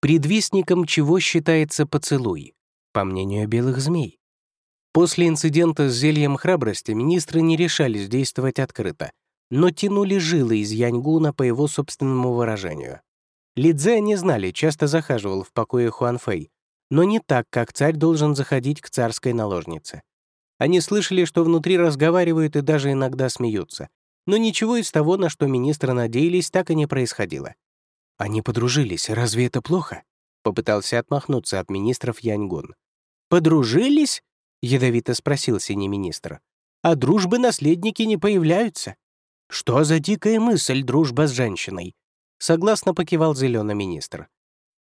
предвестником чего считается поцелуй, по мнению белых змей. После инцидента с зельем храбрости министры не решались действовать открыто, но тянули жилы из Яньгуна по его собственному выражению. Лидзе не знали, часто захаживал в покое Хуанфэй, но не так, как царь должен заходить к царской наложнице. Они слышали, что внутри разговаривают и даже иногда смеются, но ничего из того, на что министры надеялись, так и не происходило. «Они подружились, разве это плохо?» — попытался отмахнуться от министров Яньгун. «Подружились?» — ядовито спросил синий министр. «А дружбы наследники не появляются». «Что за дикая мысль, дружба с женщиной?» Согласно покивал зеленый министр.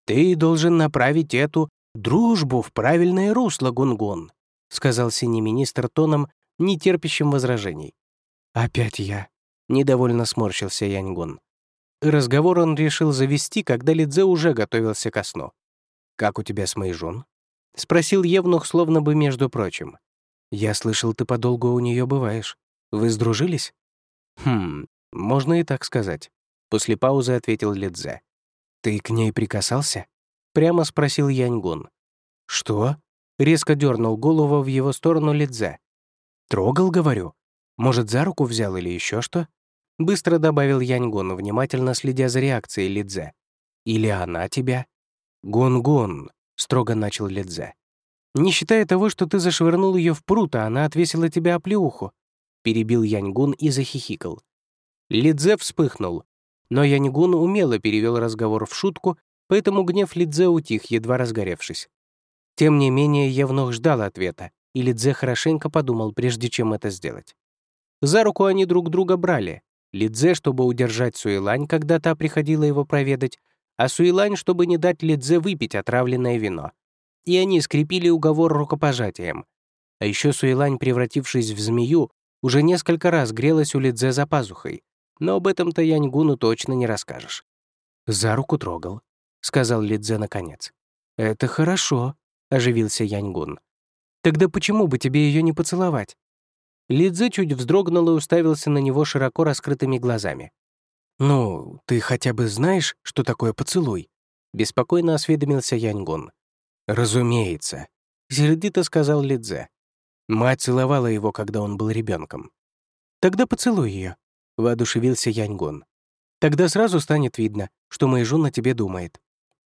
«Ты должен направить эту дружбу в правильное русло, Гунгун», сказал синий министр тоном, не терпящим возражений. «Опять я», — недовольно сморщился Яньгун. Разговор он решил завести, когда Лидзе уже готовился ко сну. «Как у тебя с Мэйжун?» — спросил Евнух, словно бы между прочим. «Я слышал, ты подолгу у нее бываешь. Вы сдружились?» «Хм, можно и так сказать», — после паузы ответил Лидзе. «Ты к ней прикасался?» — прямо спросил Яньгун. «Что?» — резко дернул голову в его сторону Лидзе. «Трогал, говорю. Может, за руку взял или еще что?» Быстро добавил Яньгун, внимательно следя за реакцией Лидзе. «Или она тебя?» «Гун-гун», строго начал Лидзе. «Не считая того, что ты зашвырнул ее в пруд, а она отвесила тебя оплеуху», перебил Яньгун и захихикал. Лидзе вспыхнул, но Яньгун умело перевел разговор в шутку, поэтому гнев Лидзе утих, едва разгоревшись. Тем не менее, Евнух ждал ответа, и Лидзе хорошенько подумал, прежде чем это сделать. За руку они друг друга брали. Лидзе, чтобы удержать Суэлань, когда та приходила его проведать, а Суэлань, чтобы не дать Лидзе выпить отравленное вино. И они скрепили уговор рукопожатием. А еще Суэлань, превратившись в змею, уже несколько раз грелась у Лидзе за пазухой. Но об этом-то Яньгуну точно не расскажешь. «За руку трогал», — сказал Лидзе наконец. «Это хорошо», — оживился Яньгун. «Тогда почему бы тебе ее не поцеловать?» Лидзе чуть вздрогнул и уставился на него широко раскрытыми глазами. «Ну, ты хотя бы знаешь, что такое поцелуй?» — беспокойно осведомился Яньгун. «Разумеется», — сердито сказал Лидзе. Мать целовала его, когда он был ребенком. «Тогда поцелуй ее», — воодушевился Яньгун. «Тогда сразу станет видно, что Мэйжун на тебе думает».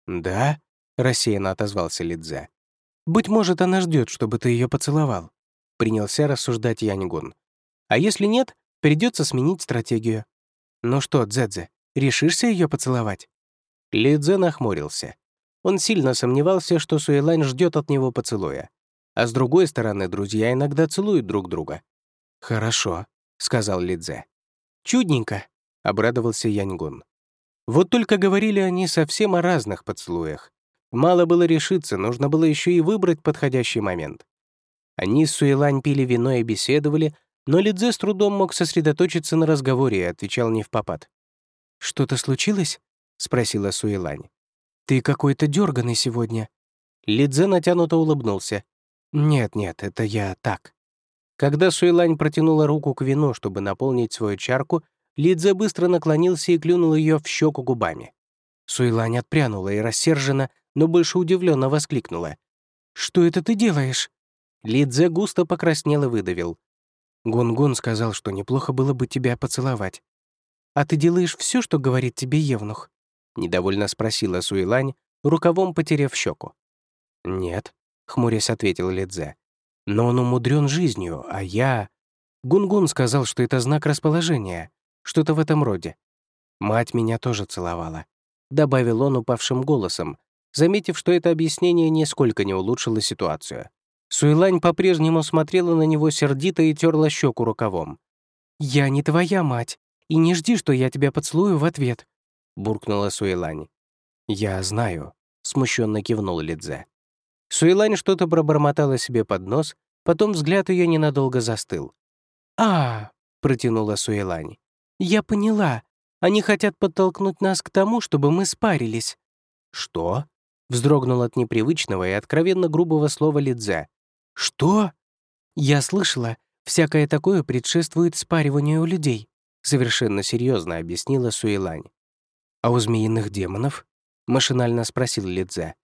«Да?» — рассеянно отозвался Лидзе. «Быть может, она ждет, чтобы ты ее поцеловал», — принялся рассуждать Яньгун. «А если нет, придется сменить стратегию. «Ну что, Дзэдзе, решишься ее поцеловать?» Лидзе нахмурился. Он сильно сомневался, что Суэлань ждет от него поцелуя. А с другой стороны, друзья иногда целуют друг друга. «Хорошо», — сказал Лидзе. «Чудненько», — обрадовался Яньгун. Вот только говорили они совсем о разных поцелуях. Мало было решиться, нужно было еще и выбрать подходящий момент. Они с Суэлань пили вино и беседовали, но Лидзе с трудом мог сосредоточиться на разговоре и отвечал не в попад. «Что-то случилось?» — спросила Суэлань. «Ты какой-то дерганый сегодня». Лидзе натянуто улыбнулся. «Нет-нет, это я так». Когда Суэлань протянула руку к вину, чтобы наполнить свою чарку, Лидзе быстро наклонился и клюнул ее в щеку губами. Суэлань отпрянула и рассерженно, но больше удивленно воскликнула. «Что это ты делаешь?» Лидзе густо покраснел и выдавил. Гунгун сказал, что неплохо было бы тебя поцеловать. «А ты делаешь все, что говорит тебе Евнух?» — недовольно спросила Суэлань, рукавом потеряв щеку. «Нет», — хмурясь ответил Лидзе. «Но он умудрен жизнью, а я...» Гунгун сказал, что это знак расположения, что-то в этом роде. «Мать меня тоже целовала», — добавил он упавшим голосом, заметив, что это объяснение нисколько не улучшило ситуацию. Суэлань по-прежнему смотрела на него сердито и терла щеку рукавом. «Я не твоя мать, и не жди, что я тебя поцелую в ответ», — буркнула Суэлань. «Я знаю», — смущенно кивнул Лидзе. Суэлань что-то пробормотала себе под нос, потом взгляд ее ненадолго застыл. «А, — протянула Суэлань, — я поняла. Они хотят подтолкнуть нас к тому, чтобы мы спарились». «Что?» — вздрогнул от непривычного и откровенно грубого слова Лидзе. «Что?» «Я слышала, всякое такое предшествует спариванию людей», совершенно серьезно объяснила Суэлань. «А у змеиных демонов?» машинально спросил Лидзе.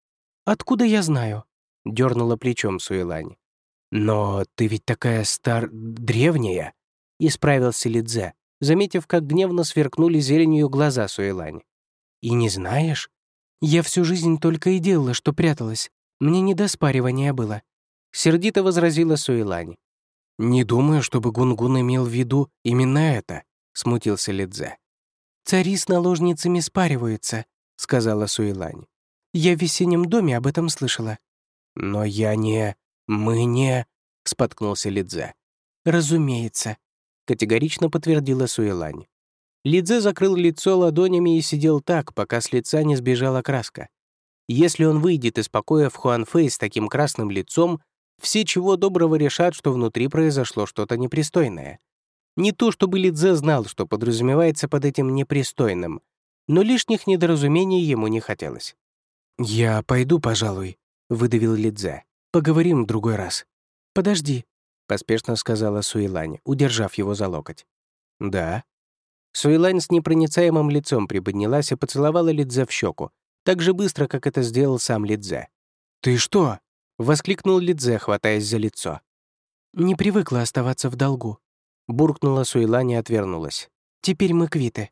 «Откуда я знаю?» — дернула плечом Суэлань. «Но ты ведь такая стар... древняя!» — исправился Лидзе, заметив, как гневно сверкнули зеленью глаза Суэлань. «И не знаешь? Я всю жизнь только и делала, что пряталась. Мне не до спаривания было», — сердито возразила Суэлань. «Не думаю, чтобы Гунгун имел в виду именно это», — смутился Лидзе. «Цари с наложницами спариваются», — сказала Суэлань. «Я в весеннем доме об этом слышала». «Но я не... мы не...» — споткнулся Лидзе. «Разумеется», — категорично подтвердила Суэлань. Лидзе закрыл лицо ладонями и сидел так, пока с лица не сбежала краска. Если он выйдет из покоя в Хуанфэй с таким красным лицом, все чего доброго решат, что внутри произошло что-то непристойное. Не то чтобы Лидзе знал, что подразумевается под этим непристойным, но лишних недоразумений ему не хотелось. «Я пойду, пожалуй», — выдавил Лидзе. «Поговорим в другой раз». «Подожди», — поспешно сказала Суэлань, удержав его за локоть. «Да». Суэлань с непроницаемым лицом приподнялась и поцеловала Лидзе в щеку, так же быстро, как это сделал сам Лидзе. «Ты что?» — воскликнул Лидзе, хватаясь за лицо. «Не привыкла оставаться в долгу», Буркнула Суэлань и отвернулась. «Теперь мы квиты».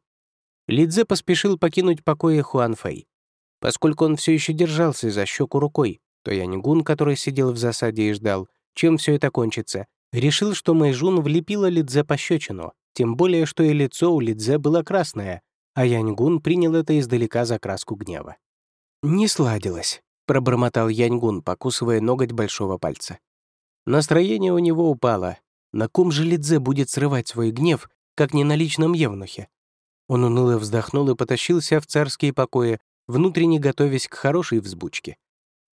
Лидзе поспешил покинуть покои Хуанфэй. Поскольку он все еще держался за щеку рукой, то Янигун, который сидел в засаде и ждал, чем все это кончится, решил, что Мэйжун влепила Лидзе пощечину, тем более, что и лицо у Лидзе было красное, а Яньгун принял это издалека за краску гнева. «Не сладилось», — пробормотал Яньгун, покусывая ноготь большого пальца. Настроение у него упало, на ком же Лидзе будет срывать свой гнев, как не на личном евнухе? Он уныло вздохнул и потащился в царские покои, внутренне готовясь к хорошей взбучке.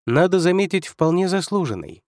Надо заметить, вполне заслуженной.